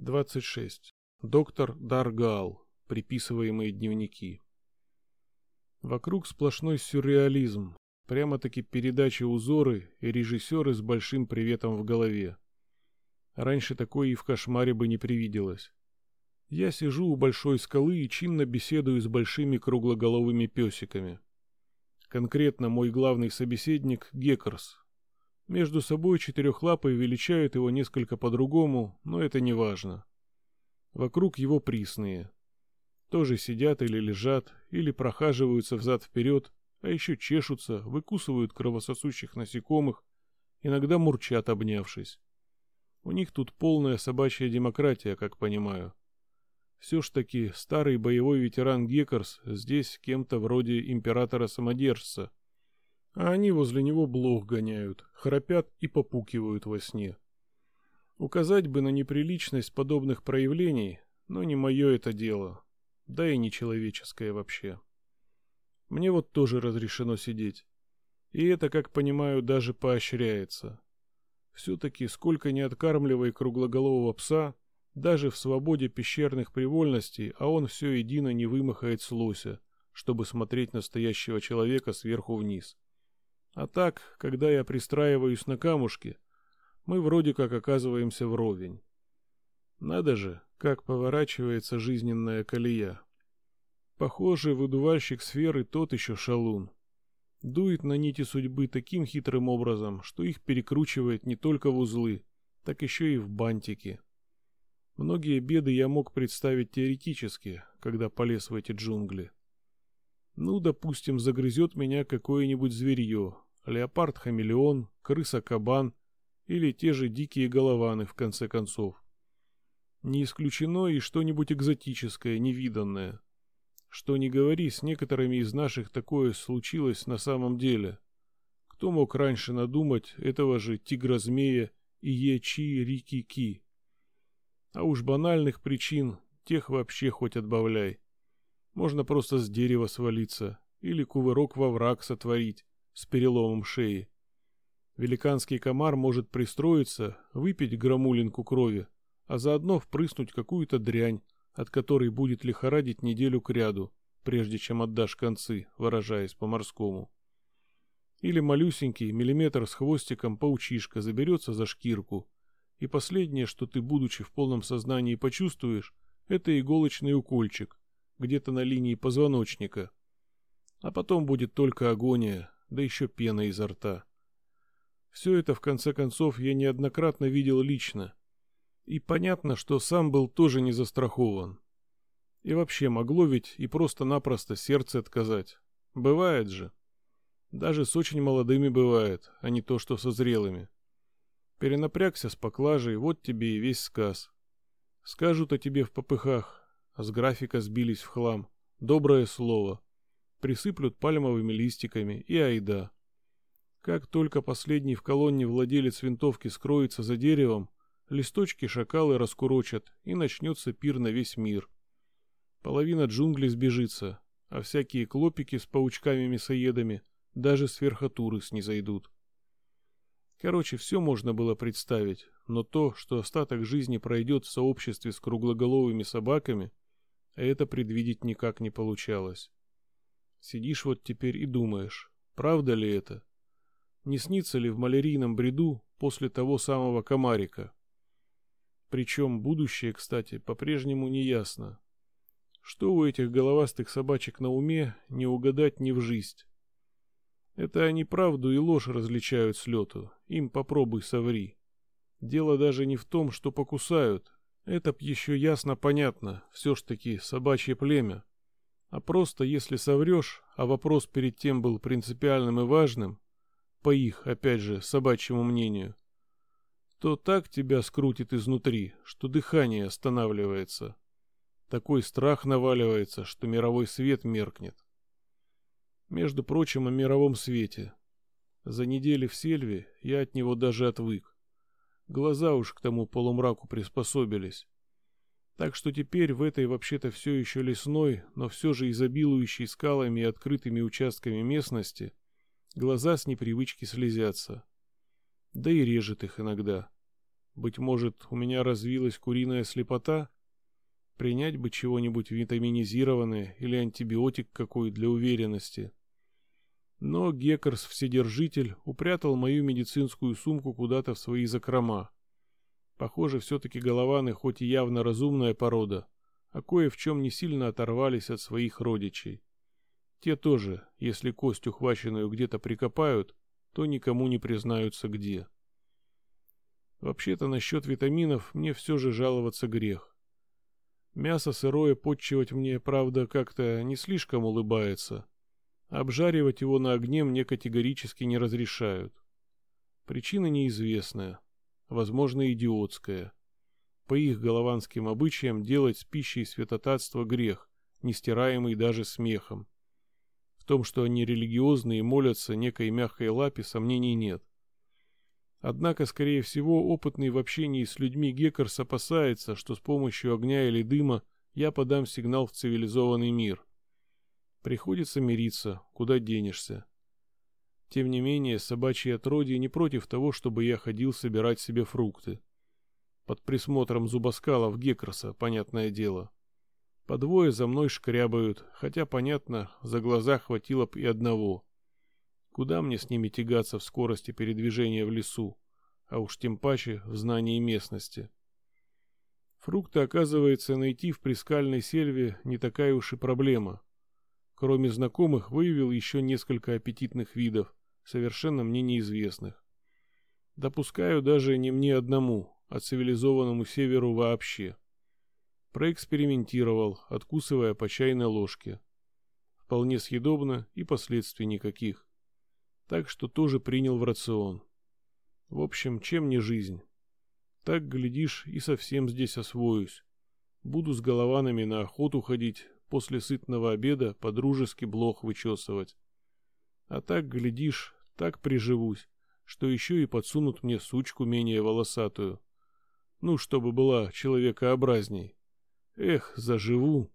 26. Доктор Даргал. Приписываемые дневники. Вокруг сплошной сюрреализм. Прямо-таки передачи узоры и режиссеры с большим приветом в голове. Раньше такое и в кошмаре бы не привиделось. Я сижу у большой скалы и чинно беседую с большими круглоголовыми песиками. Конкретно мой главный собеседник — Геккерс, между собой четырехлапые величают его несколько по-другому, но это не важно. Вокруг его присные. Тоже сидят или лежат, или прохаживаются взад-вперед, а еще чешутся, выкусывают кровососущих насекомых, иногда мурчат, обнявшись. У них тут полная собачья демократия, как понимаю. Все ж таки старый боевой ветеран Геккерс здесь кем-то вроде императора-самодержца — а они возле него блох гоняют, храпят и попукивают во сне. Указать бы на неприличность подобных проявлений, но не мое это дело, да и не человеческое вообще. Мне вот тоже разрешено сидеть. И это, как понимаю, даже поощряется. Все-таки сколько не откармливай круглоголового пса, даже в свободе пещерных привольностей, а он все едино не вымахает с лося, чтобы смотреть настоящего человека сверху вниз. А так, когда я пристраиваюсь на камушке, мы вроде как оказываемся вровень. Надо же, как поворачивается жизненная колея. Похоже, выдувальщик сферы тот еще шалун. Дует на нити судьбы таким хитрым образом, что их перекручивает не только в узлы, так еще и в бантики. Многие беды я мог представить теоретически, когда полез в эти джунгли. Ну, допустим, загрызет меня какое-нибудь зверье. Леопард-хамелеон, крыса-кабан или те же дикие голованы, в конце концов. Не исключено и что-нибудь экзотическое, невиданное. Что не говори, с некоторыми из наших такое случилось на самом деле. Кто мог раньше надумать этого же тигра-змея и ечи-рики-ки? А уж банальных причин, тех вообще хоть отбавляй. Можно просто с дерева свалиться или кувырок во враг сотворить с переломом шеи. Великанский комар может пристроиться, выпить грамулинку крови, а заодно впрыснуть какую-то дрянь, от которой будет лихорадить неделю кряду, прежде чем отдашь концы, выражаясь по-морскому. Или малюсенький, миллиметр с хвостиком паучишка заберется за шкирку, и последнее, что ты, будучи в полном сознании, почувствуешь, это иголочный укольчик, где-то на линии позвоночника. А потом будет только агония, да еще пена изо рта. Все это, в конце концов, я неоднократно видел лично. И понятно, что сам был тоже не застрахован. И вообще могло ведь и просто-напросто сердце отказать. Бывает же. Даже с очень молодыми бывает, а не то, что со зрелыми. Перенапрягся с поклажей, вот тебе и весь сказ. Скажут о тебе в попыхах, с графика сбились в хлам. Доброе слово. Присыплют пальмовыми листиками и айда. Как только последний в колонне владелец винтовки скроется за деревом, листочки шакалы раскурочат, и начнется пир на весь мир. Половина джунглей сбежится, а всякие клопики с паучками-мясоедами даже с верхотуры снизойдут. Короче, все можно было представить, но то, что остаток жизни пройдет в сообществе с круглоголовыми собаками, это предвидеть никак не получалось. Сидишь вот теперь и думаешь, правда ли это? Не снится ли в малярийном бреду после того самого комарика? Причем будущее, кстати, по-прежнему не ясно. Что у этих головастых собачек на уме, не угадать ни в жизнь. Это они правду и ложь различают с лету, им попробуй соври. Дело даже не в том, что покусают, это б еще ясно понятно, все ж таки собачье племя. А просто если соврешь, а вопрос перед тем был принципиальным и важным, по их, опять же, собачьему мнению, то так тебя скрутит изнутри, что дыхание останавливается. Такой страх наваливается, что мировой свет меркнет. Между прочим, о мировом свете. За недели в сельве я от него даже отвык. Глаза уж к тому полумраку приспособились. Так что теперь в этой вообще-то все еще лесной, но все же изобилующей скалами и открытыми участками местности, глаза с непривычки слезятся. Да и режет их иногда. Быть может, у меня развилась куриная слепота? Принять бы чего-нибудь витаминизированное или антибиотик какой для уверенности. Но Геккерс, вседержитель, упрятал мою медицинскую сумку куда-то в свои закрома. Похоже, все-таки голованы хоть и явно разумная порода, а кое в чем не сильно оторвались от своих родичей. Те тоже, если кость ухваченную где-то прикопают, то никому не признаются где. Вообще-то насчет витаминов мне все же жаловаться грех. Мясо сырое подчивать мне, правда, как-то не слишком улыбается. Обжаривать его на огне мне категорически не разрешают. Причина неизвестная, возможно, идиотская. По их голованским обычаям делать с пищей святотатство грех, нестираемый даже смехом. В том, что они религиозные и молятся некой мягкой лапе, сомнений нет. Однако, скорее всего, опытный в общении с людьми Геккерс опасается, что с помощью огня или дыма я подам сигнал в цивилизованный мир. Приходится мириться, куда денешься. Тем не менее, собачьи отродье не против того, чтобы я ходил собирать себе фрукты. Под присмотром зубоскалов Геккерса, понятное дело. По двое за мной шкрябают, хотя, понятно, за глаза хватило б и одного. Куда мне с ними тягаться в скорости передвижения в лесу, а уж тем паче в знании местности. Фрукты, оказывается, найти в прискальной сельве не такая уж и проблема. Кроме знакомых, выявил еще несколько аппетитных видов, совершенно мне неизвестных. Допускаю даже не мне одному, а цивилизованному северу вообще. Проэкспериментировал, откусывая по чайной ложке. Вполне съедобно и последствий никаких. Так что тоже принял в рацион. В общем, чем не жизнь. Так, глядишь, и совсем здесь освоюсь. Буду с голованами на охоту ходить, после сытного обеда подружески блох вычесывать. А так, глядишь, так приживусь, что еще и подсунут мне сучку менее волосатую. Ну, чтобы была человекообразней. Эх, заживу.